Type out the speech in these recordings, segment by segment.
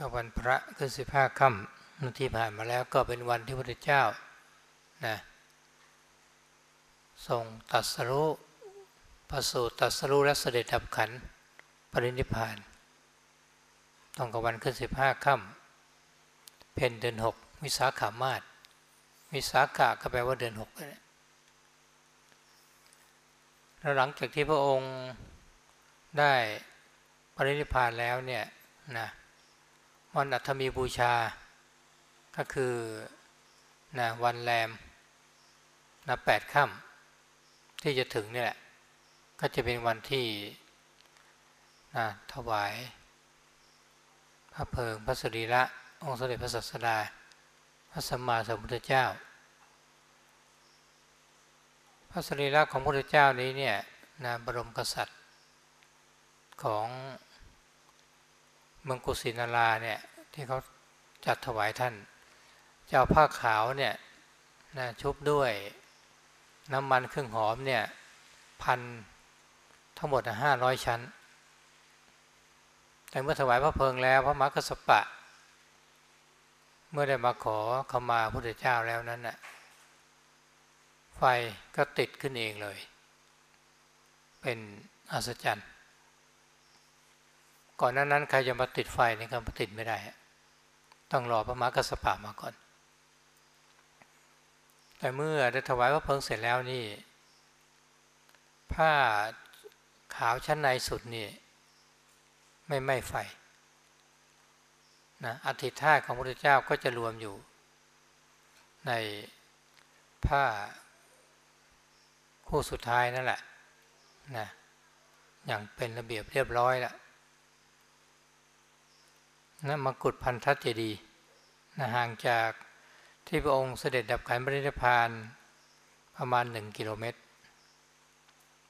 ก็วันพระขึ้นสิบห้าค่ำที่ผ่านมาแล้วก็เป็นวันที่พระพุทธเจ้านะทรงตัดสรุประสูติตัดสรุและเสด็จดับขันปรินิพานตรงกับวันขึ้นสิบห้าค่ำเพนเดือนหกวิสาขามาศวิสาขะก็แปลว่าเดือนหกเลยแล้วหลังจากที่พระองค์ได้ปรินิพานแล้วเนี่ยนะ วันอัฐมีบูชา ก็คือนะวันแรมนะแปดค่ำที่จะถึงนี่แหละ ก็จะเป็นวันที่นะถวาย พระเพลิงพระสรีระองค์สมเด็จพระสัสดา พระสัมมาสัมพุทธเจ้า พระสรีระของพระพุทธเจ้านี้เนี่ยนะบรมกษัตริย์ของ เมืองกุสินาราเนี่ยที่เขาจัดถวายท่านจะเอาผ้าขาวเนี่ยนะชุบด้วยน้ำมันเครื่องหอมเนี่ยพันทั้งหมดห้าร้อยชั้น แต่เมื่อถวายพระเพลิงแล้วพระมรรคสปะ เมื่อได้มาขอขมาพระพุทธเจ้าแล้วนั้นน่ะไฟก็ติดขึ้นเองเลย เป็นอัศจรรย์ ก่อนนั้นนั้นใครจะมาติดไฟนี่ก็ติดไม่ได้ ต้องรอพระมหากสปะมาก่อน แต่เมื่อได้ถวายพระเพลิงเสร็จแล้วนี่ ผ้าขาวชั้นในสุดนี่ไม่ไหม้ไฟนะอธิท่าของพระพุทธเจ้าก็จะรวมอยู่ ในผ้าคู่สุดท้ายนั่นแหละนะอย่างเป็นระเบียบเรียบร้อยแล้ว นะมกุฎพันธเจดีนะห่างจากที่พระองค์เสด็จดับขันปรินิพานประมาณหนึ่งกิโลเมตร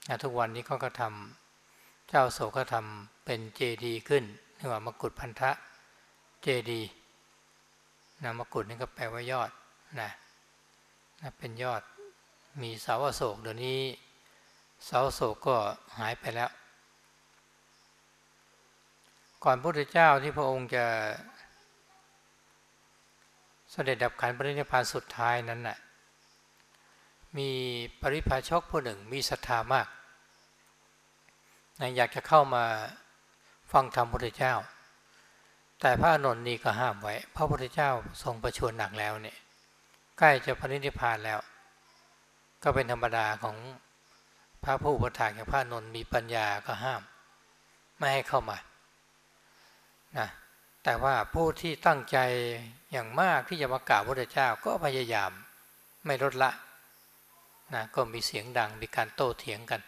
นะทุกวันนี้เขาก็ทำเจ้าโศก็ทำเป็นเจดีขึ้นเรียกว่ามกุฎพันธะเจดีนะมกุฎนี่ก็แปลว่ายอดนะนะเป็นยอดมีเสาอโศกเดี๋ยวนี้เสาโศกก็หายไปแล้ว ก่อนพระพุทธเจ้าที่พระองค์จะเสด็จดับขันปรินิพพานสุดท้ายนั้นน่ะมีปริพาชกผู้หนึ่งมีศรัทธามากนะอยากจะเข้ามาฟังธรรมพระพุทธเจ้า แต่พระอนุนนี่ก็ห้ามไว้พระพุทธเจ้าทรงประชวรหนักแล้วเนี่ยใกล้จะปรินิพพานแล้ว ก็เป็นธรรมดาของพระผู้ประทานอย่างพระอนนมีปัญญาก็ห้าม ไม่ให้เข้ามา นะแต่ว่าผู้ที่ตั้งใจอย่างมากที่จะมากราบพระเจ้าก็พยายามไม่ลดละนะก็มีเสียงดังมีการโต้เถียงกัน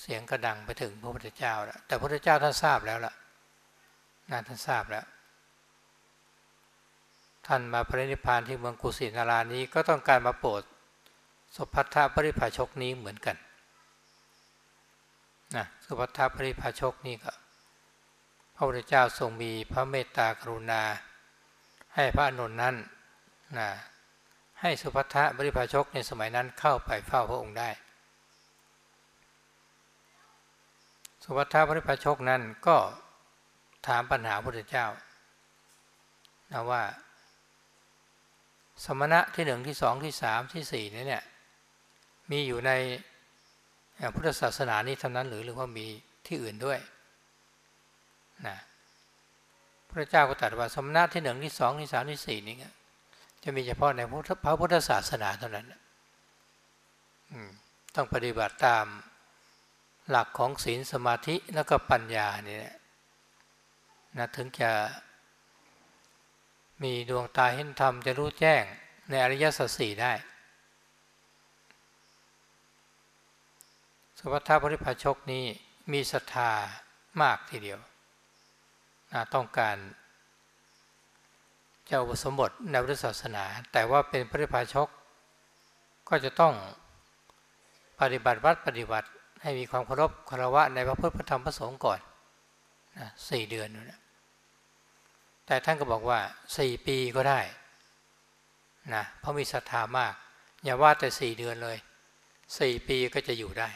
เสียงก็ดังไปถึงพระพุทธเจ้าแล้วแต่พระพุทธเจ้าท่านทราบแล้วล่ะนะท่านทราบแล้ว ท่านมาพระนิพพานที่เมืองกุสินารานี้ก็ต้องการมาโปรดสุภัทธปริภาชกนี้เหมือนกันนะสุภัทธปริภาชกนี้ก็ พระพุทธเจ้าทรงมีพระเมตตากรุณา ให้พระอนุนนั้นนะให้สุภัทะบริพาชกในสมัยนั้นเข้าไปเฝ้าพระองค์ได้ สุภัทะบริพาชกนั้นก็ถามปัญหาพระพุทธเจ้านะว่า สมณะที่หนึ่งที่สองที่สามที่สี่นี่เนี่ยมีอยู่ในพุทธศาสนานี้เท่านั้นหรือหรือว่ามีที่อื่นด้วย นะพระเจ้าก็ตรัสว่าสมณะที่หนึ่งที่สองที่สามที่สี่นี่จะมีเฉพาะในพระพุทธศาสนาเท่านั้นต้องปฏิบัติตามหลักของศีลสมาธิแล้วก็ปัญญานี่นะถึงจะมีดวงตาเห็นธรรมจะรู้แจ้งในอริยสัจสี่ได้สุภัทธปริภาชกนี้มีศรัทธามากทีเดียว ต้องการจ้าอุสมบทในพุทธศาสนา แต่ว่าเป็นพระภาชก ก็จะต้องปฏิบัติวัดปฏิบัติให้มีความเคารพคารวะในพระพุทธธรรมพระสงฆ์ก่อนนะสี่เดือนนะแต่ท่านก็บอกว่าสี่ปีก็ได้นะเพราะมีศรัทธามาก อย่าว่าแต่สี่เดือนเลยสี่ปีก็จะอยู่ได้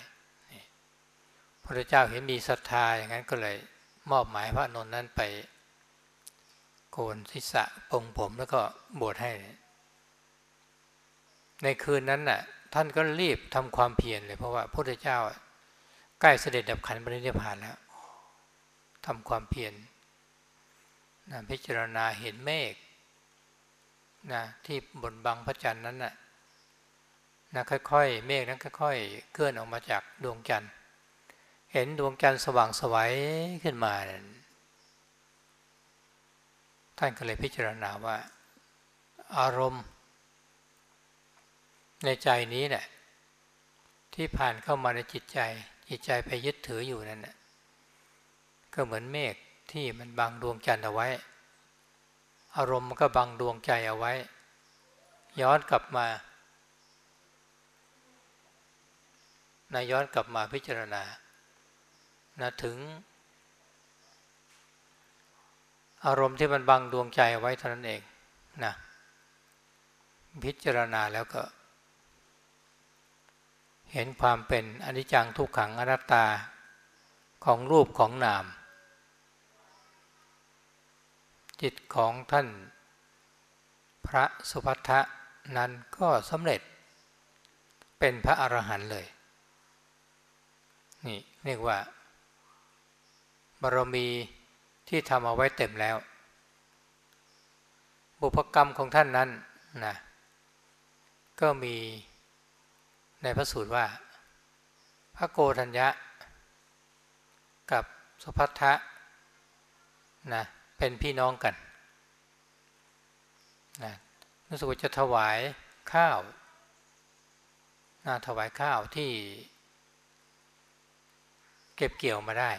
พระเจ้าเห็นมีศรัทธาอย่างนั้นก็เลย มอบหมายพระนนท์นั้นไปโกนศีรษะปงผมแล้วก็บวชให้ ในคืนนั้นน่ะ ท่านก็รีบทำความเพียรเลยเพราะว่าพระพุทธเจ้าใกล้เสด็จดับขันปรินิพพานแล้วทำความเพียรนะพิจารณาเห็นเมฆนะที่บนบังพระจันทร์นั้นนะนะค่อยๆ เมฆนั้นค่อยๆเคลื่อนออกมาจากดวงจันทร์ เห็นดวงจันทร์สว่างสวัยขึ้นมา ท่านก็เลยพิจารณาว่า อารมณ์ ในใจนี้แหละที่ผ่านเข้ามาในจิตใจ จิตใจไปยึดถืออยู่นั่นนะก็เหมือนเมฆที่มันบังดวงจันทร์เอาไว้ อารมณ์มันก็บังดวงใจเอาไว้ ย้อนกลับมานะย้อนกลับมาพิจารณา นะถึง อารมณ์ที่มันบังดวงใจไว้เท่านั้นเองนะพิจารณาแล้วก็ เห็นความเป็นอนิจจังทุกขังอนัตตาของรูปของนาม จิตของท่าน พระสุภัทะนั้นก็สำเร็จ เป็นพระอรหันต์เลย นี่เรียกว่าารมีที่ทำเอาไว้เต็มแล้ว บุพกรรมของท่านนั้นนะก็มีในพระสูตรว่า พระโกธัญญะ กับสุภัทะนะเป็นพี่น้องกันนะรู้สึกว่าจะถวายข้าวนะถวายข้าวที่เก็บเกี่ยวมาได้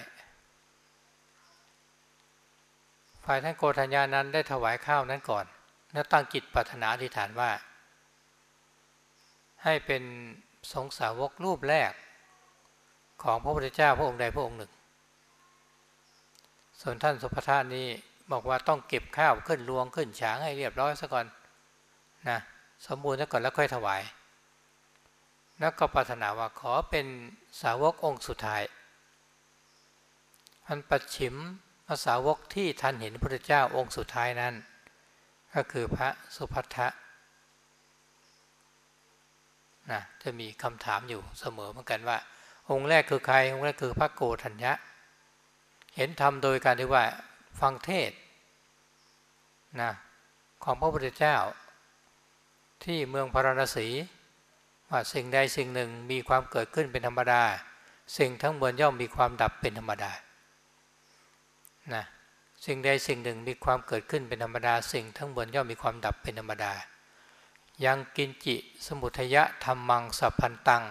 ฝ่ายท่านโกธัญญานั้นได้ถวายข้าวนั้นก่อน แล้วตั้งจิตปรารถนาอธิษฐานว่า ให้เป็นสงสาวกรูปแรกของพระพุทธเจ้าพระองค์ใดพระองค์หนึ่ง ส่วนท่านสุภทานนี้บอกว่าต้องเก็บข้าวขึ้นรวงขึ้นฉางให้เรียบร้อยซะก่อนนะสมบูรณ์ซะก่อนแล้วค่อยถวายแล้วก็ปรารถนาว่าขอเป็นสาวกองค์สุดท้ายอันปัจฉิม ภาษาวกที่ท่านเห็นพระพุทธเจ้าองค์สุดท้ายนั้น ก็คือพระสุภัทะนะจะมีคำถามอยู่เสมอเหมือนกันว่า องค์แรกคือใคร องค์แรกคือพระโกธัญญะ เห็นธรรมโดยการที่ว่าฟังเทศนะของพระพุทธเจ้า ที่เมืองพาราณสีว่าสิ่งใดสิ่งหนึ่งมีความเกิดขึ้นเป็นธรรมดา สิ่งทั้งมวลย่อมมีความดับเป็นธรรมดา นะสิ่งใดสิ่งหนึ่งมีความเกิดขึ้นเป็นธรรมดาสิ่งทั้งมวลย่อมมีความดับเป็นธรรมดา ยังกินจิสมุทยะธรรมังสัพพันตัง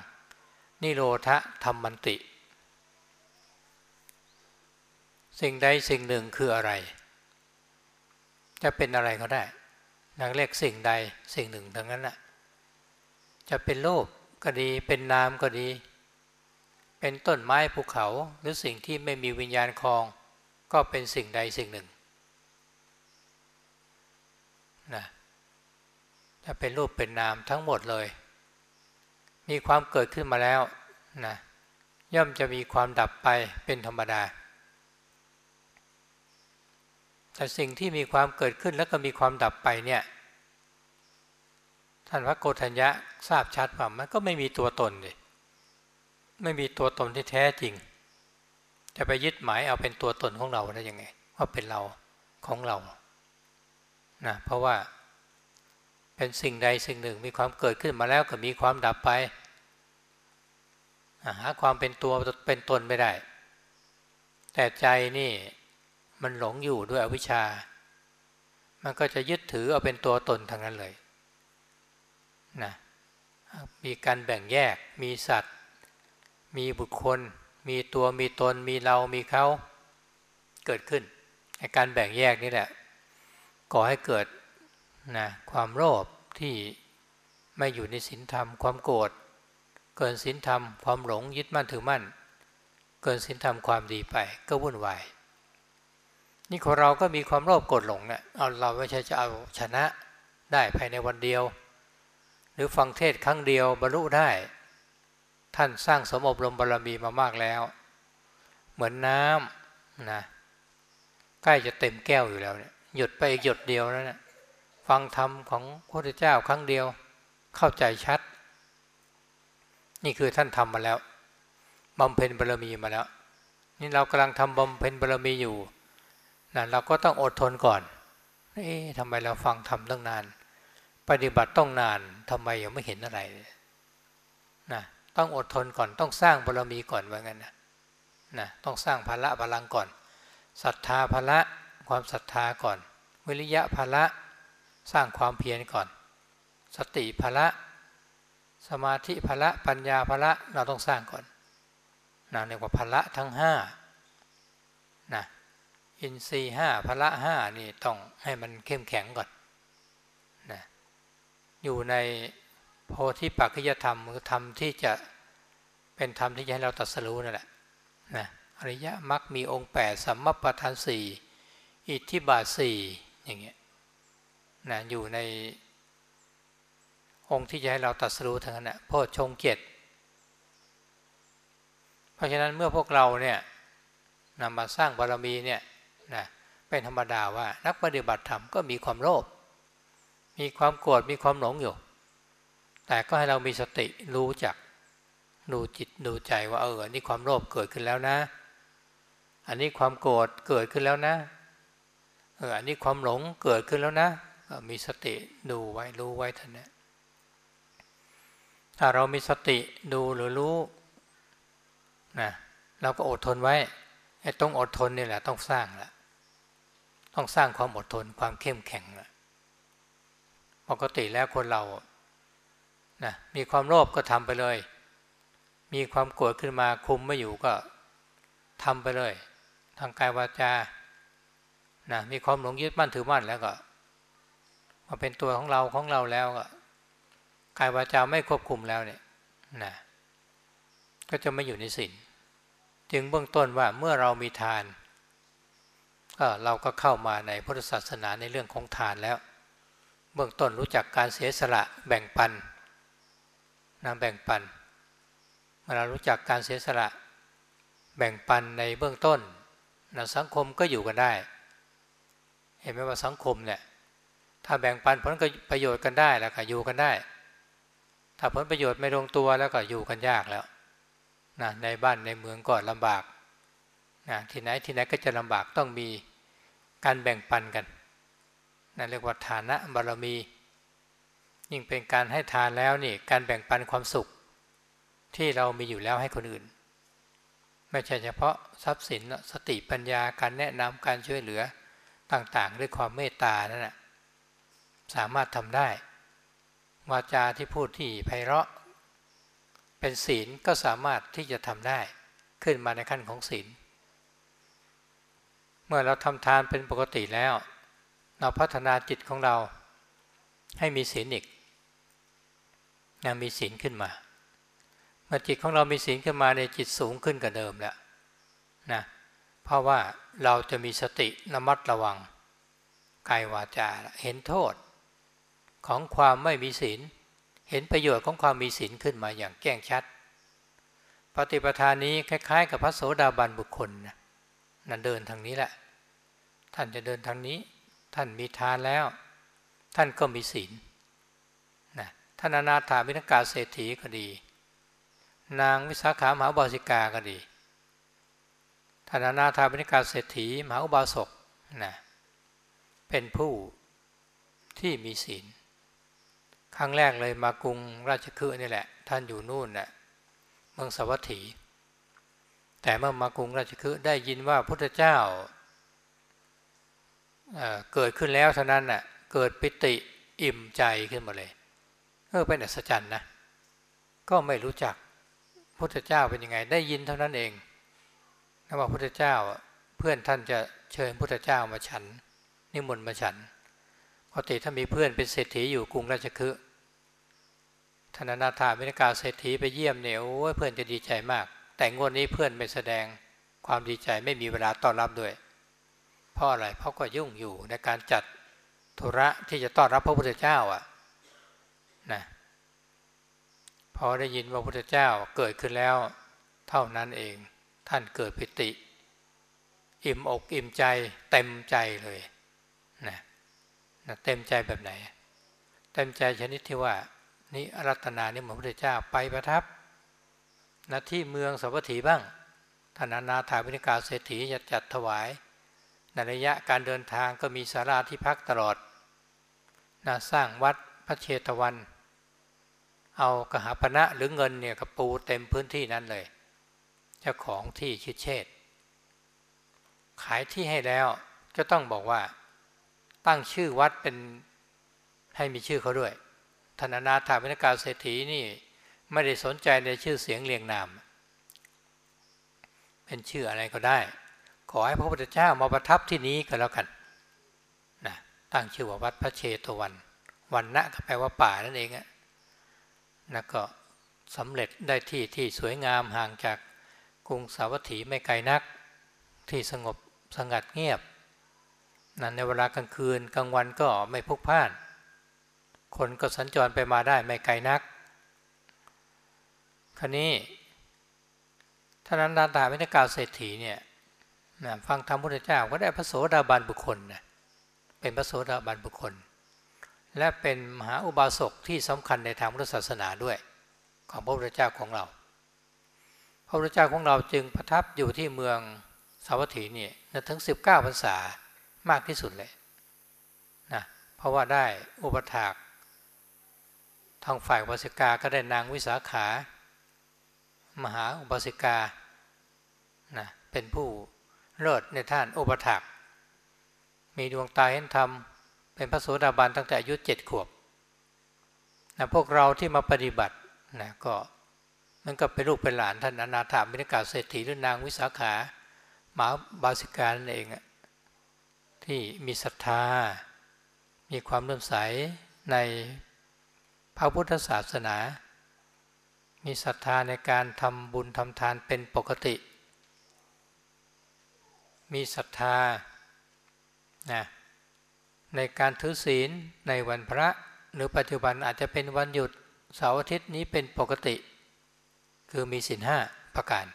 นิโรธธรรมันติ สิ่งใดสิ่งหนึ่งคืออะไร จะเป็นอะไรก็ได้นักเรียกสิ่งใดสิ่งหนึ่งทั้งนั้นแหะจะเป็นโลภก็ดีเป็นนามก็ดี เป็นต้นไม้ภูเขาหรือสิ่งที่ไม่มีวิญญาณคลอง ก็เป็นสิ่งใดสิ่งหนึ่งนะจะเป็นรูปเป็นนามทั้งหมดเลย มีความเกิดขึ้นมาแล้วนะย่อมจะมีความดับไปเป็นธรรมดา แต่สิ่งที่มีความเกิดขึ้นแล้วก็มีความดับไปเนี่ยท่านพระโกฏัญญะทราบชัดว่ามันก็ไม่มีตัวตนเลยไม่มีตัวตนที่แท้จริง จะไปยึดหมายเอาเป็นตัวตนของเราได้ยังไง ว่าเป็นเราของเรานะเพราะว่าเป็นสิ่งใดสิ่งหนึ่งมีความเกิดขึ้นมาแล้วก็มีความดับไปหาความเป็นตัวเป็นตนไม่ได้ แต่ใจนี่มันหลงอยู่ด้วยอวิชชา มันก็จะยึดถือเอาเป็นตัวตนทางนั้นเลยนะมีการแบ่งแยกมีสัตว์ มีบุคคล มีตัวมีตนมีเรามีเขาเกิดขึ้นการแบ่งแยกนี่แหละก่อให้เกิดนะความโลภที่ไม่อยู่ในศีลธรรม ความโกรธเกินศีลธรรม ความหลงยึดมั่นถือมั่น เกินศีลธรรมความดีไปก็วุ่นวายนี่คนเราก็มีความโลภโกรธหลงเนี่ยเอาเราไม่ใช่จะเอาชนะได้ภายในวันเดียว หรือฟังเทศครั้งเดียวบรรลุได้ ท่านสร้างสมอบรมบารรมีมามากแล้ว เหมือนน้ำนะใกล้จะเต็มแก้วอยู่แล้วเนี่ยหยดไปอีกหยดเดียวนั่นแหละฟังธรรมของพระพุทธเจ้าครั้งเดียวเข้าใจชัด นี่คือท่านทำมาแล้วบำเพ็ญบารมีมาแล้ว นี่เรากำลังทำบำเพ็ญบารมีอยู่นะเราก็ต้องอดทนก่อนเอ๊ะทำไมเราฟังทำตั้งนาน ปฏิบัติต้องนานทำไมยังไม่เห็นอะไรนะ ต้องอดทนก่อนต้องสร้างบารมีก่อนว่างั้นนะนะต้องสร้างภาระพลังก่อนศรัทธาภาระความศรัทธาก่อน วิริยะภาระสร้างความเพียรก่อน สติภาระสมาธิภาระปัญญาภาระเราต้องสร้างก่อนนะเรียกว่าภาระทั้งห้านะอินทรีห้าภาระห้านี่ต้องให้มันเข้มแข็งก่อนนะอยู่ใน โพธิปัจจยธรรมคือธรรมที่จะเป็นธรรมที่จะให้เราตัดสรู้นั่นแหละนะอริยมรรคมีองค์แปดสัมมาประธานสี่อิทธิบาทสี่อย่างเงี้ยนะอยู่ในองค์ที่จะให้เราตัดสู้ทั้งนั้นนะโพชงเกตเพราะฉะนั้นเมื่อพวกเราเนี่ยนำมาสร้างบารมีเนี่ยนะเป็นธรรมดาว่านักปฏิบัติธรรมก็มีความโลภมีความโกรธมีความหลงอยู่ แต่ก็ให้เรามีสติรู้จักดูจิตดูใจว่าเออนนี้ความโลภเกิดขึ้นแล้วนะ อันนี้ความโกรธเกิดขึ้นแล้วนะเอออันนี้ความหลงเกิดขึ้นแล้วนะมีสติดูไว้รู้ไว้ท่านนะถ้าเรามีสติดูหรือรู้นะเราก็อดทนไว้ไอ้ต้องอดทนนี่แหละต้องสร้างละต้องสร้างความอดทนความเข้มแข็งละปกติแล้วคนเรา นะมีความโลภก็ทำไปเลย มีความโกรธขึ้นมาคุมไม่อยู่ก็ทำไปเลย ทางกายวาจานะมีความหลงยึดมั่นถือมั่นแล้วก็มาเป็นตัวของเราของเราแล้วก็กายวาจาไม่ควบคุมแล้วเนี่ยนะก็จะไม่อยู่ในศีลจึงเบื้องต้นว่าเมื่อเรามีทาน ก็เราก็เข้ามาในพุทธศาสนาในเรื่องของทานแล้ว เบื้องต้นรู้จักการเสียสละแบ่งปัน นะแบ่งปันเมื่อเรารู้จักการเสียสละแบ่งปันในเบื้องต้นนะสังคมก็อยู่กันได้ เห็นไหมว่าสังคมเนี่ยถ้าแบ่งปันผลประโยชน์กันได้แล้วก็อยู่กันได้ ถ้าผลประโยชน์ไม่ลงตัวแล้วก็อยู่กันยากแล้วนะในบ้านในเมืองก็ลำบากนะที่ไหนที่ไหนก็จะลำบากต้องมีการแบ่งปันกันนั่นเรียกว่าฐานะบารมี ยิ่งเป็นการให้ทานแล้วนี่การแบ่งปันความสุข ที่เรามีอยู่แล้วให้คนอื่น ไม่ใช่เฉพาะทรัพย์สินสติปัญญาการแนะนำการช่วยเหลือต่างๆ ด้วยความเมตตานั่นแหะสามารถทำได้ วาจาที่พูดที่ไพเราะ เป็นศีลก็สามารถที่จะทำได้ขึ้นมาในขั้นของศีลเมื่อเราทำทานเป็นปกติแล้ว เราพัฒนาจิตของเราให้มีศีลอีก นะมีศีลขึ้นมา เมื่อจิตของเรามีศีลขึ้นมาในจิตสูงขึ้นกว่าเดิมแล้วนะเพราะว่าเราจะมีสติระมัดระวังกายวาจาเห็นโทษของความไม่มีศีลเห็นประโยชน์ของความมีศีลขึ้นมาอย่างแจ้งชัด ปฏิปทานนี้คล้าย ๆ กับพระโสดาบันบุคคลนะนั่นเดินทางนี้แหละ ท่านจะเดินทางนี้ ท่านมีทานแล้ว ท่านก็มีศีล ท่านอนาถามินกาเศรษฐีก็ดี นางวิสาขามหาบาสิกาก็ดีท่านอนาถามินกาเศรษฐีมหาอุบาสกนะเป็นผู้ที่มีศีล ครั้งแรกเลยมากรุงราชคฤห์นี่แหละ ท่านอยู่นู่นน่ะเมืองสวัสถี แต่เมื่อมากรุงราชคฤห์ได้ยินว่าพุทธเจ้าเเกิดขึ้นแล้วเท่านั้นน่ะเกิดปิติอิ่มใจขึ้นมาเลย ออเป็นอัศจรรย์นะก็ไม่รู้จักพุทธเจ้าเป็นยังไง ได้ยินเท่านั้นเองนะว่าพุทธเจ้าเพื่อนท่านจะเชิญพุทธเจ้ามาฉัน นิมนต์มาฉันปกติถ้ามีเพื่อนเป็นเศรษฐีอยู่กรุงราชคฤห์ธนานาถามินกาเศรษฐีไปเยี่ยมเนี่ยโอ้เพื่อนจะดีใจมาก แต่งวดนี้เพื่อนไม่แสดงความดีใจไม่มีเวลาต้อนรับด้วย เพราะอะไรเพราะก็ยุ่งอยู่ในการจัดธุระที่จะต้อนรับพระพุทธเจ้าอะ นะพอได้ยินว่าพระพุทธเจ้าเกิดขึ้นแล้ว เท่านั้นเองท่านเกิดปิติ อิ่มอกอิ่มใจเต็มใจเลยนะนะเต็มใจแบบไหน เต็มใจชนิดที่ว่านี่รัตนานี่หมอพระเจ้าไปประทับณที่เมืองสวัสดีบ้างท่านนาถาวินิกาเศรษฐีจะจัดถวายในระยะการเดินทางก็มีสาราที่พักตลอดนะสร้างวัดพระเชตวัน เอากระหาปณะหรือเงินเนี่ยกระปูเต็มพื้นที่นั้นเลย เจ้าของที่ชิดเชษขายที่ให้แล้วก็ต้องบอกว่า ตั้งชื่อวัดเป็นให้มีชื่อเขาด้วยธนานาถาวินกาเศรษฐีนี่ไม่ได้สนใจในชื่อเสียงเรียงนาม เป็นชื่ออะไรก็ได้ ขอให้พระพุทธเจ้ามาประทับที่นี้ก็แล้วกันนะตั้งชื่อว่าวัดพระเชตวันวันณะก็แปลว่าป่านั่นเองอะ นะก็สำเร็จได้ที่ที่สวยงามห่างจากกรุงสาวัตถีไม่ไกลนัก ที่สงบสงัดเงียบนั่นในเวลากลางคืนกลางวันก็ไม่พุกพ่าน คนก็สัญจรไปมาได้ไม่ไกลนักคราวนี้ท่านั้นดาตาวินกาเศรษฐีเนี่ยนะฟังธรรมพุทธเจ้าก็ได้พระโสดาบันบุคคลนะเป็นพระโสดาบันบุคคล และเป็นมหาอุบาสกที่สำคัญในทางพุทธศาสนาด้วย ของพระพุทธเจ้าของเรา พระพุทธเจ้าของเราจึงประทับอยู่ที่เมืองสาวัตถีนี่ถึง 19พรรษามากที่สุดเลยนะเพราะว่าได้อุปถากทางฝ่ายวสิกาก็ได้นางวิสาขา มหาอุบาสิกานะเป็นผู้เลิศในท่านอุปถากมีดวงตาเห็นธรรม เป็นพระโสดาบันตั้งแต่อายุเจ็ดขวบนะพวกเราที่มาปฏิบัตินะก็มันก็เป็นลูกเป็นหลานท่านอนาถามินกาเศรษฐีหรือนางวิสาขาหมาบาสิกานั่นเองที่มีศรัทธา มีความเลื่อมใสในพระพุทธศาสนา มีศรัทธาในการทำบุญทำทานเป็นปกติ มีศรัทธานะ ในการถือศีลในวันพระ หรือปัจจุบันอาจจะเป็นวันหยุดเสาร์อาทิตย์นี้เป็นปกติ คือมีศีลห้าประการ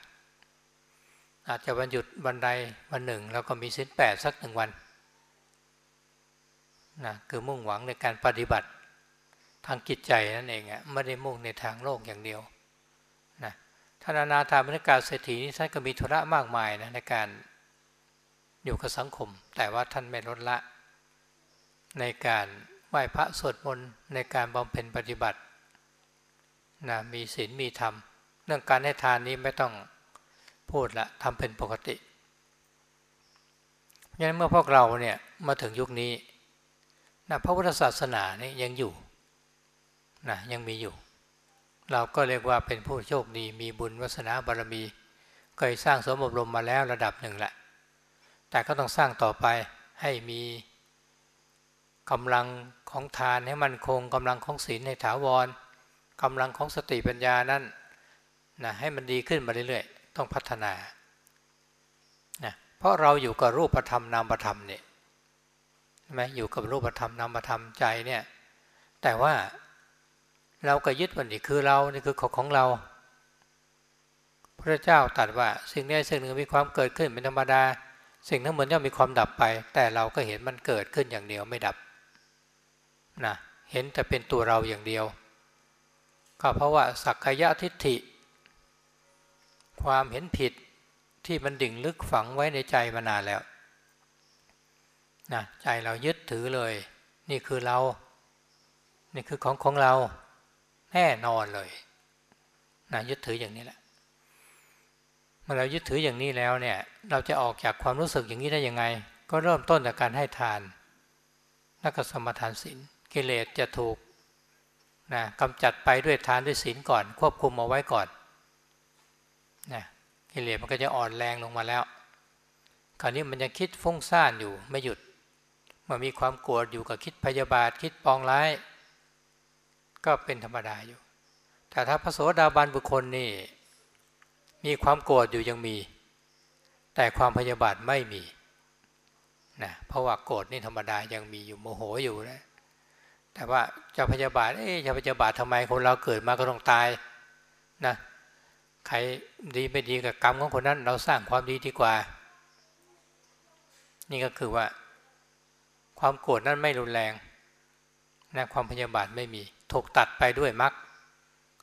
อาจจะวันหยุดวันใดวันหนึ่ง แล้วก็มีศีลแปดสักหนึ่งวันนะคือมุ่งหวังในการปฏิบัติทางจิตใจนั่นเองอะไม่ได้มุ่งในทางโลกอย่างเดียวนะท่านอนาถามรกาเศรษฐีนี่ท่านก็มีธุระมากมายนะในการอยู่กับสังคม แต่ว่าท่านไม่ลดละ ในการไหว้พระสวดมนต์ในการบำเพ็ญปฏิบัตินะมีศีลมีธรรม เรื่องการให้ทานนี้ไม่ต้องพูดละทำเป็นปกติงั้นเมื่อพวกเราเนี่ยมาถึงยุคนี้นะพระพุทธศาสนานี่ยังอยู่นะยังมีอยู่ เราก็เรียกว่าเป็นผู้โชคดีมีบุญวัสนาบารมีเคยสร้างสมบรมมาแล้วระดับหนึ่งแหละ แต่ก็ต้องสร้างต่อไปให้มี กำลังของทานให้มันคงกำลังของศีลให้ถาวรกำลังของสติปัญญานั้นนะให้มันดีขึ้นมาเรื่อยๆ ต้องพัฒนานะเพราะเราอยู่กับรูปธรรมนามธรรมเนี่ยไหมอยู่กับรูปธรรมนามธรรมใจเนี่ยแต่ว่าเราก็ยึดว่านี่คือเรานี่คือของของเรา พระเจ้าตรัสว่าสิ่งนี้สิ่งหนึ่งมีความเกิดขึ้นเป็นธรรมดา สิ่งทั้งหมดย่อมมีความดับไป แต่เราก็เห็นมันเกิดขึ้นอย่างเดียวไม่ดับ นะเห็นแต่เป็นตัวเราอย่างเดียว ก็เพราะว่าสักกายทิฏฐิ ความเห็นผิดที่มันดิ่งลึกฝังไว้ในใจมานานแล้วนะใจเรายึดถือเลย นี่คือเรา นี่คือของของเราแน่นอนเลยนะยึดถืออย่างนี้แหละเมื่อเรายึดถืออย่างนี้แล้วเนี่ย เราจะออกจากความรู้สึกอย่างนี้ได้ยังไง ก็เริ่มต้นจากการให้ทานและก็สมทานศีล กิเลสจะถูกนะกำจัดไปด้วยทานด้วยศีลก่อน ควบคุมเอาไว้ก่อนนะกิเลสมันก็จะอ่อนแรงลงมาแล้ว คราวนี้มันยังคิดฟุ้งซ่านอยู่ไม่หยุดมื่อมีความโกรธอยู่กับคิดพยาบาทคิดปองร้าย ก็เป็นธรรมดาอยู่ แต่ถ้าพระโสดาบันบุคคลนี่มีความโกรธอยู่ยังมี แต่ความพยาบาทไม่มีนะเพราะว่าโกรธนี่ธรรมดายังมีอยู่โมโหอยู่นะ แต่ว่าจะพยาบาทเอ๊ะจะพยาบาททำไมคนเราเกิดมาก็ต้องตายนะใครดีไม่ดีกับกรรมของคนนั้น เราสร้างความดีดีกว่า นี่ก็คือว่าคความโกรธนั้นไม่รุนแรงนะความพยาบาทไม่มี ถูกตัดไปด้วยมรรค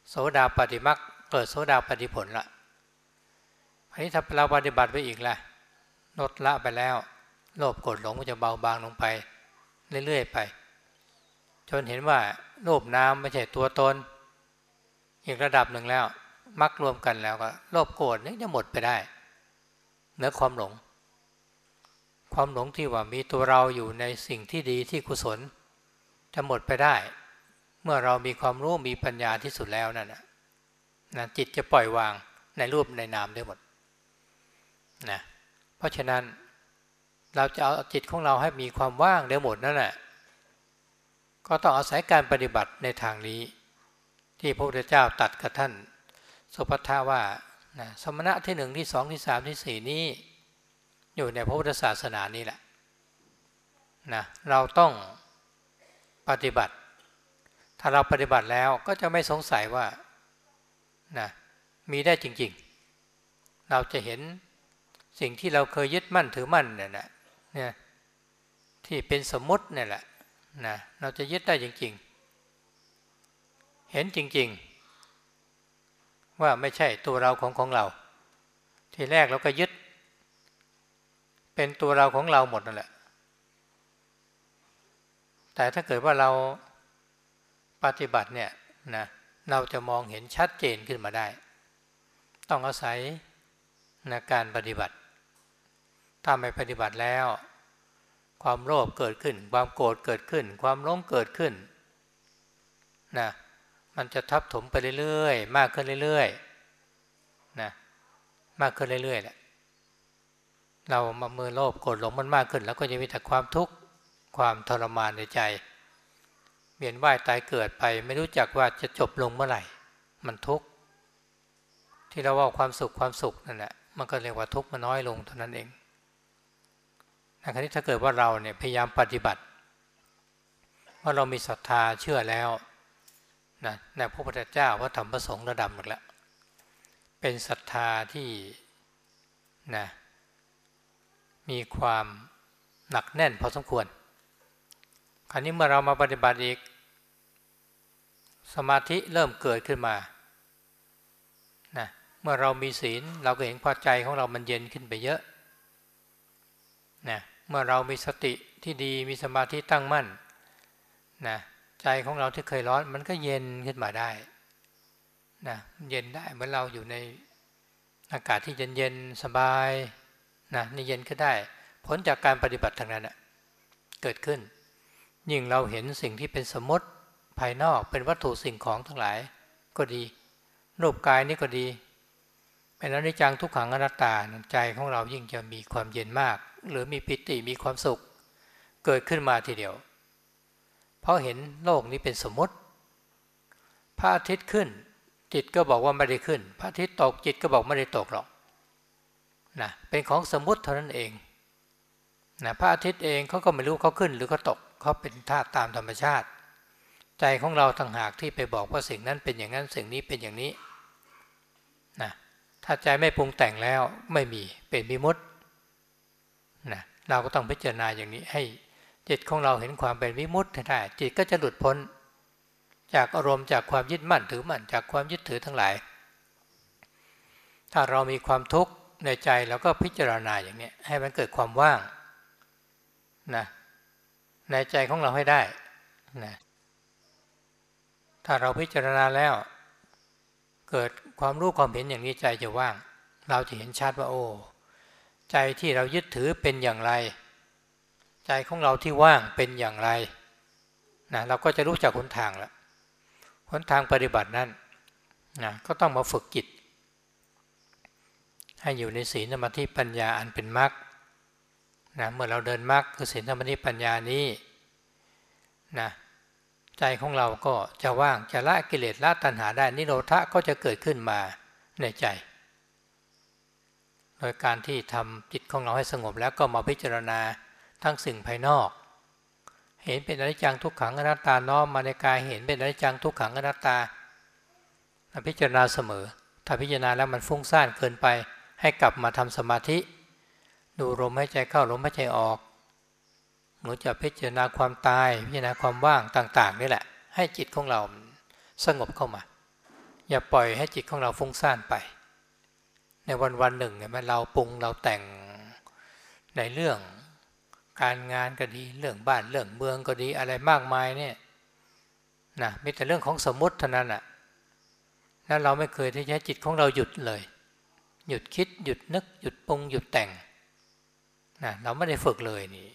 โสดาปฏิมรรคเกิดโสดาปฏิผลละอันนี้ถ้าเราปฏิบัติไปอีกล่ะลดละไปแล้ว โลภโกรธหลงก็จะเบาบางลงไป เรื่อยๆไป จนเห็นว่าโลภน้ำไม่ใช่ตัวตน อีกระดับหนึ่งแล้ว มักรวมกันแล้วก็โลภโกรธนี่จะหมดไปได้เนื้อความหลง ความหลงที่ว่ามีตัวเราอยู่ในสิ่งที่ดีที่กุศล จะหมดไปได้ เมื่อเรามีความรู้มีปัญญาที่สุดแล้วนั่นนะนะจิตจะปล่อยวางในรูปในนามได้หมดนะเพราะฉะนั้นเราจะเอาจิตของเราให้มีความว่างได้หมดนั่นแหละ ก็ต้องอาศัยการปฏิบัติในทางนี้ ที่พระพุทธเจ้าตัดกับท่าน สุภัทาว่านะสมณะที่หนึ่งที่สองที่สามที่สี่นี้ อยู่ในพระพุทธศาสนานี้แหละนะเราต้องปฏิบัติ ถ้าเราปฏิบัติแล้วก็จะไม่สงสัยว่านะมีได้จริงๆ เราจะเห็นสิ่งที่เราเคยยึดมั่นถือมั่นเนี่ยนะเนี่ยที่เป็นสมมติเนี่ยแหละ นะเราจะยึดได้จริง ๆ เห็นจริง ๆ ว่าไม่ใช่ตัวเราของของเรา ทีแรกเราก็ยึด เป็นตัวเราของเราหมดนั่นแหละ แต่ถ้าเกิดว่าเราปฏิบัติเนี่ยนะเราจะมองเห็นชัดเจนขึ้นมาได้ ต้องอาศัยนะการปฏิบัติถ้าไม่ปฏิบัติแล้ว ความโลภเกิดขึ้น ความโกรธเกิดขึ้น ความร้งเกิดขึ้นนะมันจะทับถมไปเรื่อยๆ มากขึ้นเรื่อยๆนะมากขึ้นเรื่อยๆแหละเรามามือโลภโกรธหลงมันมากขึ้น แล้วก็จะมีแต่ความทุกข์ความทรมานในใจเวียนว่ายตายเกิดไป ไม่รู้จักว่าจะจบลงเมื่อไหร่ มันทุกข์ที่เราว่าความสุขความสุขนั่นแหละมันก็เรียกว่าทุกข์มันน้อยลงเท่านั้นเอง ในครั้นี้ถ้าเกิดว่าเราเนี่ยพยายามปฏิบัติว่าเรามีศรัทธาเชื่อแล้วนะในพระพุทธเจ้าพระธรรมพระสงฆ์ระดับหมดแล้วเป็นศรัทธาที่นะมีความหนักแน่นพอสมควร คราวนี้เมื่อเรามาปฏิบัติอีก สมาธิเริ่มเกิดขึ้นมานะเมื่อเรามีศีลเราก็เห็นพอใจของเรามันเย็นขึ้นไปเยอะนะ เมื่อเรามีสติที่ดีมีสมาธิตั้งมั่นนะใจของเราที่เคยร้อนมันก็เย็นขึ้นมาได้นะเย็นได้เหมือนเราอยู่ในอากาศที่เย็นเย็นสบายนะนี่เย็นก็ได้ ผลจากการปฏิบัติทางนั้นนะเกิดขึ้น ยิ่งเราเห็นสิ่งที่เป็นสมมติภายนอกเป็นวัตถุสิ่งของทั้งหลายก็ดีรูปกายนี่ก็ดีเป็นอนิจจังทุกขังอนัตตาใจของเรายิ่งจะมีความเย็นมาก หรือมีปิติมีความสุข เกิดขึ้นมาทีเดียว เพราะเห็นโลกนี้เป็นสมมติ พระอาทิตย์ขึ้น จิตก็บอกว่าไม่ได้ขึ้น พระอาทิตย์ตกจิตก็บอกไม่ได้ตกหรอกนะเป็นของสมมติเท่านั้นเองนะพระอาทิตย์เองเขาก็ไม่รู้เขาขึ้นหรือเขาตกเขาเป็นธาตุตามธรรมชาติ ใจของเราต่างหากที่ไปบอกว่าสิ่งนั้นเป็นอย่างนั้นสิ่งนี้เป็นอย่างนี้นะถ้าใจไม่ปรุงแต่งแล้วไม่มีเป็นมิมุติ นะเราก็ต้องพิจารณาอย่างนี้ให้จิตของเราเห็นความเป็นวิมุตติได้จิตก็จะหลุดพ้น จากอารมณ์จากความยึดมั่นถือมั่นจากความยึดถือทั้งหลาย ถ้าเรามีความทุกข์ในใจเราก็พิจารณาอย่างนี้ให้มันเกิดความว่างนะในใจของเราให้ได้นะถ้าเราพิจารณาแล้ว เกิดความรู้ความเห็นอย่างนี้ใจจะว่าง เราจะเห็นชัดว่าโอ้ ใจที่เรายึดถือเป็นอย่างไร ใจของเราที่ว่างเป็นอย่างไรนะเราก็จะรู้จักหนทางแล้วหนทางปฏิบัตินั้นนะก็ต้องมาฝึกจิต ให้อยู่ในศีลสมาธิปัญญาอันเป็นมรรคนะเมื่อเราเดินมรรคคือศีลธรรมนิปัญญานี้นะใจของเราก็จะว่างจะละกิเลสละตัณหาได้นิโรธะก็จะเกิดขึ้นมาในใจ โดยการที่ทำจิตของเราให้สงบแล้วก็มาพิจารณาทั้งสิ่งภายนอก เห็นเป็นอนิจจังทุกขังอนัตตาน้อมมาในกายเห็นเป็นอนิจจังทุกขังอนัตตาพิจารณาเสมอ ถ้าพิจารณาแล้วมันฟุ้งซ่านเกินไป ให้กลับมาทำสมาธิ ดูลมหายใจเข้าลมหายใจออกหนูจะพิจารณาความตายพิจารณาความว่างต่าง ๆ นี่แหละ ให้จิตของเราสงบเข้ามา อย่าปล่อยให้จิตของเราฟุ้งซ่านไป ในวันวันหนึ่งเนี่ยมันเราปรุงเราแต่งในเรื่อง การงานก็ดีเรื่องบ้านเรื่องเมืองก็ดีอะไรมากมายเนี่ยนะมีแต่เรื่องของสมมติเท่านั้นแหะแล้วเราไม่เคยที่จะให้จิตของเราหยุดเลย หยุดคิดหยุดนึก หยุดปรุงหยุดแต่งนะเราไม่ได้ฝึกเลยนี่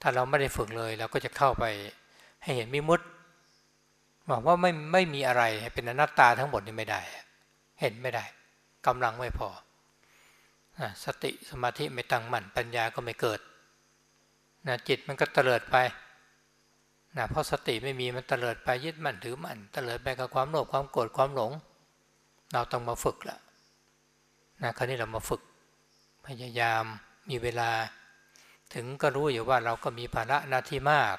ถ้าเราไม่ได้ฝึกเลยเราก็จะเข้าไปให้เห็นมิมุติบอกว่าไม่ไม่มีอะไรเป็นอนัตตาทั้งหมดนี่ไม่ได้ เห็นไม่ได้ กำลังไม่พอ สติสมาธิไม่ตั้งมั่นปัญญาก็ไม่เกิดนะจิตมันก็เตลิดไปนะเพราะสติไม่มีมันเตลิดไปยึดมั่นถือมั่นเตลิดไปกับความโลภความโกรธความหลง เราต้องมาฝึกละนะคราวนี้เรามาฝึก พยายามมีเวลา ถึงก็รู้อยู่ว่าเราก็มีภาระหน้าที่มาก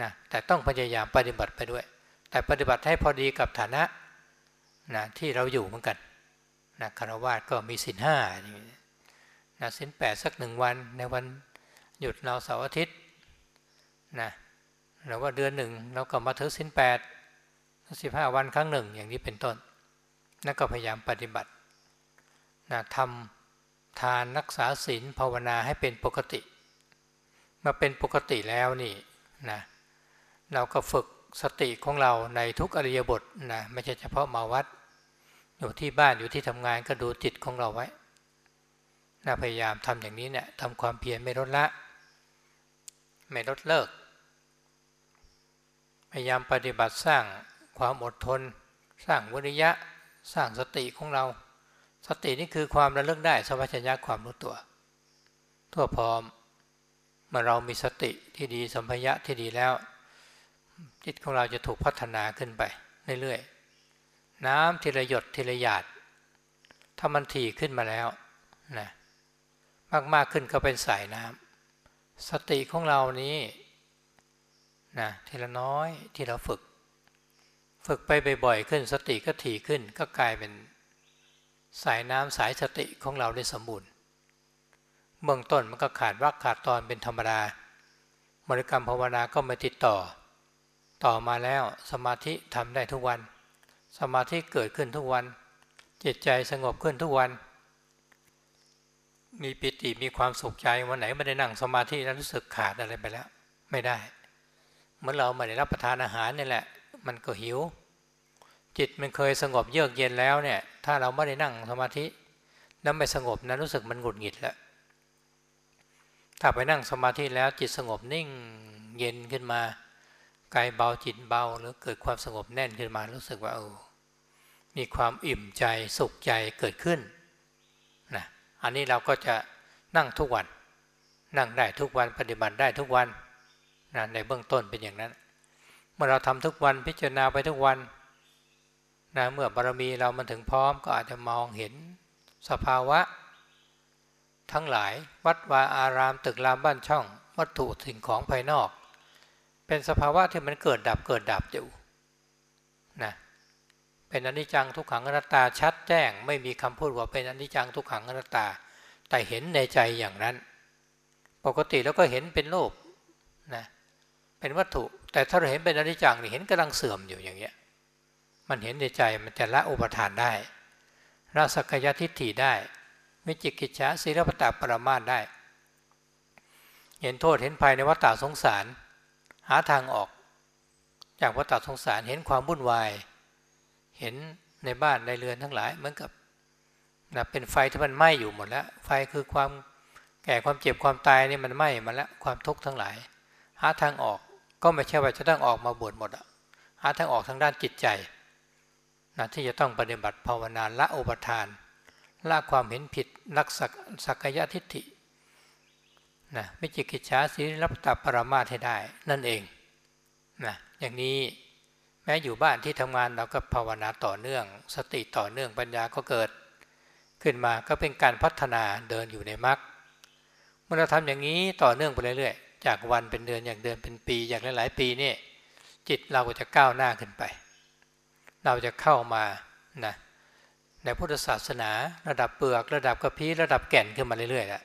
นะแต่ต้องพยายามปฏิบัติไปด้วย แต่ปฏิบัติให้พอดีกับฐานะนะที่เราอยู่เหมือนกัน นะคารวะก็มีสินห้านะสินแปดสักหนึ่งวันในวันหยุดเราเสาร์อาทิตย์นะหรือว่าเดือนหนึ่งเราก็มาถือสินแปดสิบห้าวันครั้งหนึ่งอย่างนี้เป็นต้นนั่นก็พยายามปฏิบัตินะทำทานรักษาศีลภาวนาให้เป็นปกติมาเป็นปกติแล้วนี่นะเราก็ฝึกสติของเราในทุกอริยบทนะไม่ใช่เฉพาะมาวัด อยู่ที่บ้านอยู่ที่ทำงานก็ดูจิตของเราไว้นะพยายามทำอย่างนี้เนี่ยทำความเพียรไม่ลดละ ไม่ลดเลิก พยายามปฏิบัติสร้างความอดทน สร้างวิริยะ สร้างสติของเรา สตินี่คือความระลึกได้สมัชัญญะความรู้ตัว ทั่วพร้อมเมื่อเรามีสติที่ดีสัมพยะที่ดีแล้ว จิตของเราจะถูกพัฒนาขึ้นไปเรื่อยๆ น้ำทีละหยดทีละหยาด ถ้ามันถี่ขึ้นมาแล้วนะมากๆขึ้นก็เป็นสายน้ำสติของเรานี้นะทีละน้อยที่เราฝึก ฝึกไปบ่อยๆขึ้น สติก็ถี่ขึ้น ก็กลายเป็นสายน้ำสายสติของเราได้สมบูรณ์เบื้องต้นมันก็ขาดวักขาดตอนเป็นธรรมดาบริกรรมภาวนาก็ม่ติดต่อ ต่อมาแล้วสมาธิทำได้ทุกวัน สมาธิเกิดขึ้นทุกวัน จิตใจสงบขึ้นทุกวัน มีปิติมีความสุขใจวันไหนไม่ได้นั่งสมาธิแล้วรู้สึกขาดอะไรไปแล้ว ไม่ได้เหมือนเราไม่ได้รับประทานอาหารนี่แหละ มันก็หิว จิตมันเคยสงบเยือกเย็นแล้วเนี่ย ถ้าเราไม่ได้นั่งสมาธิแล้วไม่สงบนะรู้สึกมันหงุดหงิดแล้วถ้าไปนั่งสมาธิแล้วจิตสงบนิ่งเย็นขึ้นมา กายเบาจิตเบาหรือเกิดความสงบแน่นขึ้นมารู้สึกว่าเออมีความอิ่มใจสุขใจเกิดขึ้นนะอันนี้เราก็จะนั่งทุกวัน นั่งได้ทุกวันปฏิบัติได้ทุกวันนะในเบื้องต้นเป็นอย่างนั้น เมื่อเราทำทุกวันพิจารณาไปทุกวันนะเมื่อบารมีเรามันถึงพร้อมก็อาจจะมองเห็นสภาวะ ทั้งหลายวัดวาอารามตึกรามบ้านช่อง วัตถุสิ่งของภายนอก เป็นสภาวะที่มันเกิดดับเกิดดับอยู่นะเป็นอนิจจังทุกขังอนัตตาชัดแจ้ง ไม่มีคำพูดว่าเป็นอนิจจังทุกขังอนัตตา แต่เห็นในใจอย่างนั้น ปกติแล้วก็เห็นเป็นรูปนะเป็นวัตถุ แต่ถ้าเราเห็นเป็นอนิจจังนี่เห็นกำลังเสื่อมอยู่อย่างเงี้ยมันเห็นในใจมันจะละอุปทานได้ละสักยทิฏฐิได้มิจิกิจฉาศีลปตาปรมาตได้ เห็นโทษเห็นภัยในวัฏฏสงสาร หาทางออก จากวัฏสงสารเห็นความวุ่นวาย เห็นในบ้านในเรือนทั้งหลายเหมือนกับนะเป็นไฟที่มันไหม้อยู่หมดแล้ว ไฟคือความแก่ความเจ็บความตายนี่มันไหม้มาแล้วความทุกข์ทั้งหลาย หาทางออกก็ไม่ใช่ว่าจะต้องออกมาบวชหมดอะหาทางออกทางด้านจิตใจนะที่จะต้องปฏิบัติภาวนาละอุปทานละความเห็นผิดรักสักยทิฏฐิ นะไม่จิกิจฉาสีรับตับปรามาให้ได้ นั่นเองนะอย่างนี้แม้อยู่บ้านที่ทำงานเราก็ภาวนาต่อเนื่อง สติต่อเนื่องปัญญาก็เกิด ขึ้นมาก็เป็นการพัฒนาเดินอยู่ในมรรคเมื่อเราทำอย่างนี้ต่อเนื่องไปเรื่อยๆจากวันเป็นเดือนอย่างเดือนเป็นปี อย่างหลายๆ ปีนี่จิตเราก็จะก้าวหน้าขึ้นไป เราจะเข้ามานะในพุทธศาสนาระดับเปลือก ระดับกระพี้ระดับแก่นขึ้นมาเรื่อยๆแล้ว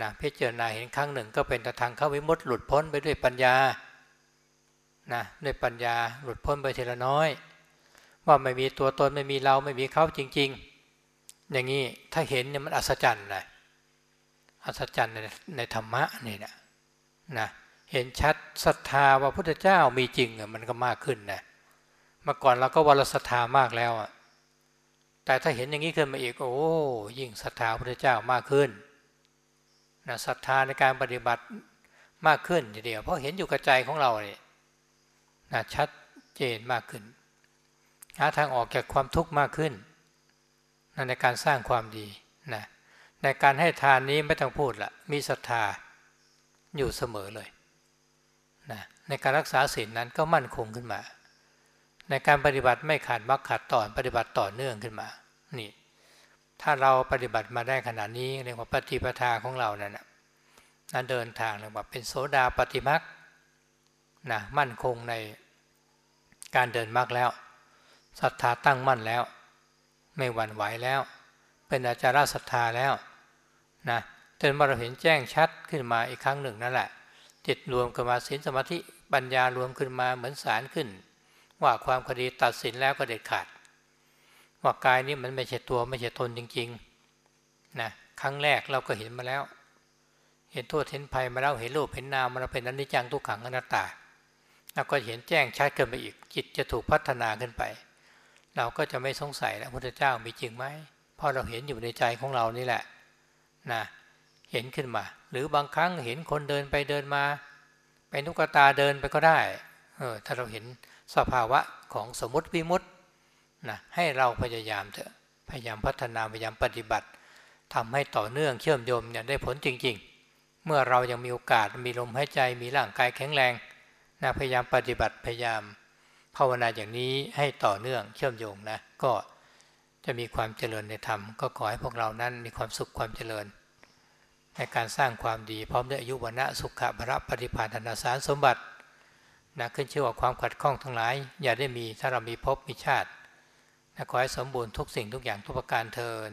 นะพิจารณาเห็นครั้งหนึ่งก็เป็นทางเข้าวิมุตติหลุดพ้นไปด้วยปัญญานะด้วยปัญญาหลุดพ้นไปทีละน้อย ว่าไม่มีตัวตนไม่มีเราไม่มีเขาจริง ๆ อย่างนี้ถ้าเห็นเนี่ยมันอัศจรรย์นะอัศจรรย์ในในธรรมะนี่นะนะเห็นชัดศรัทธาว่าพุทธเจ้ามีจริงมันก็มากขึ้นนะเมื่อก่อนเราก็วรศรัทธามากแล้วอะแต่ถ้าเห็นอย่างนี้ขึ้นมาอีกโอ้ยิ่งศรัทธาพระเจ้ามากขึ้น นะศรัทธาในการปฏิบัติมากขึ้นทีเดียวเพราะเห็นอยู่กระใจของเราเนี่ยนะชัดเจนมากขึ้นหาทางออกจากความทุกข์มากขึ้นนะในการสร้างความดีนะในการให้ทานนี้ไม่ต้องพูดละมีศรัทธาอยู่เสมอเลยนะในการรักษาศีลนนั้นก็มั่นคงขึ้นมา ในการปฏิบัติไม่ขาดมรรคขาดตอนปฏิบัติต่อเนื่องขึ้นมานี่ ถ้าเราปฏิบัติมาได้ขนาดนี้เรียกว่าปฏิปทาของเรานั่นนะนั่นเดินทางเรียกว่าเป็นโสดาปฏิมรรคนะมั่นคงในการเดินมรรคแล้วศรัทธาตั้งมั่นแล้ว ไม่หวั่นไหวแล้ว เป็นอาจารย์ศรัทธาแล้วนะจนมาเราเห็นแจ้งชัดขึ้นมาอีกครั้งหนึ่งนั่นแหละจิตรวมกันมาศีลสมาธิปัญญารวมขึ้นมาเหมือนสารขึ้น ว่าความคดีตัดสินแล้วก็เด็ดขาด ว่ากายนี้มันไม่ใช่ตัวไม่ใช่ตนจริงๆนะครั้งแรกเราก็เห็นมาแล้ว เห็นโทษเห็นภัยมาแล้วเห็นรูปเห็นนามมันเป็นอนิจจังทุกขังอนัตตาเราก็เห็นแจ้งชัดขึ้นไปอีกจิตจะถูกพัฒนาขึ้นไป เราก็จะไม่สงสัยแล้วพระเจ้ามีจริงไหมเพราะเราเห็นอยู่ในใจของเรานี่แหละนะเห็นขึ้นมา หรือบางครั้งเห็นคนเดินไปเดินมา เป็นทุกตาเดินไปก็ได้เออถ้าเราเห็นสภาวะของสมมติวิมุต นะให้เราพยายามเถอะพยายามพัฒนาพยายามปฏิบัติทำให้ต่อเนื่องเชื่อมโยงเนี่ยได้ผลจริง ๆ เมื่อเรายังมีโอกาสมีลมหายใจมีร่างกายแข็งแรงนะพยายามปฏิบัติพยายามภาวนาอย่างนี้ให้ต่อเนื่องเชื่อมโยงนะก็จะมีความเจริญในธรรม ก็ขอให้พวกเรานั้นมีความสุขความเจริญ ในการสร้างความดีพร้อมด้วยอายุวันะสุขะพระปฏิภาณธนาสารสมบัตินะขึ้นชื่อว่าความขัดข้องทั้งหลาย อย่าได้มีถ้าเรามีพบมีชาติ ขอให้สมบูรณ์ทุกสิ่งทุกอย่างทุกประการเทิน